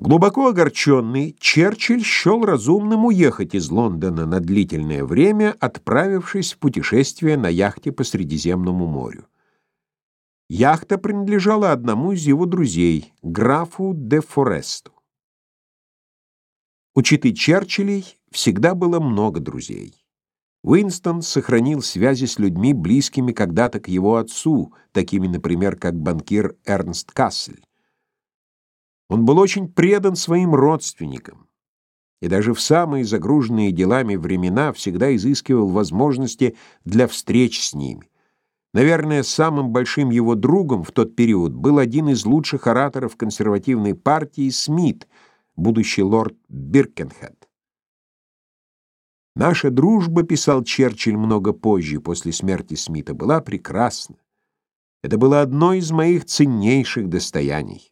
Глубоко огорченный, Черчилль счел разумным уехать из Лондона на длительное время, отправившись в путешествие на яхте по Средиземному морю. Яхта принадлежала одному из его друзей, графу де Форесту. У читы Черчиллей всегда было много друзей. Уинстон сохранил связи с людьми, близкими когда-то к его отцу, такими, например, как банкир Эрнст Кассель. Он был очень предан своим родственникам и даже в самые загруженные делами времена всегда изыскивал возможности для встреч с ними. Наверное, самым большим его другом в тот период был один из лучших ораторов консервативной партии Смит, будущий лорд Биркенхед. Наша дружба, писал Черчилль много позже, после смерти Смита, была прекрасна. Это было одно из моих ценнейших достояний.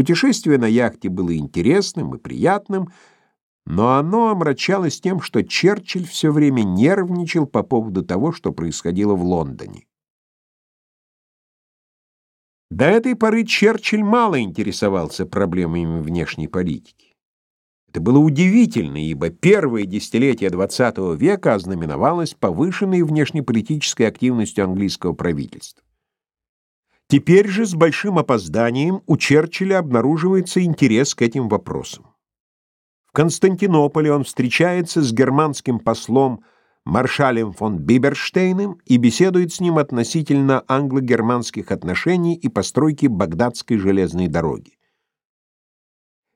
Путешествие на яхте было интересным и приятным, но оно омрачалось тем, что Черчилль все время нервничал по поводу того, что происходило в Лондоне. До этой поры Черчилль мало интересовался проблемами внешней политики. Это было удивительно, ибо первое десятилетие XX века ознаменовалось повышенной внешнеполитической активностью английского правительства. Теперь же с большим опозданием у Черчилля обнаруживается интерес к этим вопросам. В Константинополе он встречается с германским послом маршалем фон Биберштейном и беседует с ним относительно англо-германских отношений и постройки Багдадской железной дороги.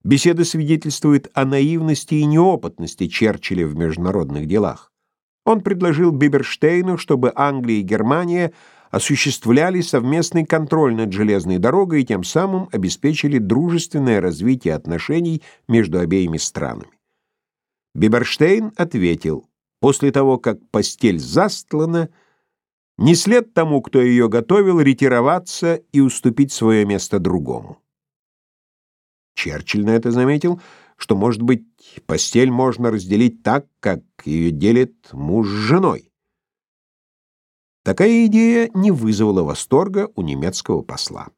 Беседа свидетельствует о наивности и неопытности Черчилля в международных делах. Он предложил Биберштейну, чтобы Англия и Германия – осуществляли совместный контроль над железной дорогой и тем самым обеспечили дружественное развитие отношений между обеими странами. Биберштейн ответил, после того, как постель застлана, не след тому, кто ее готовил, ретироваться и уступить свое место другому. Черчилль на это заметил, что, может быть, постель можно разделить так, как ее делит муж с женой. Такая идея не вызвала восторга у немецкого посла.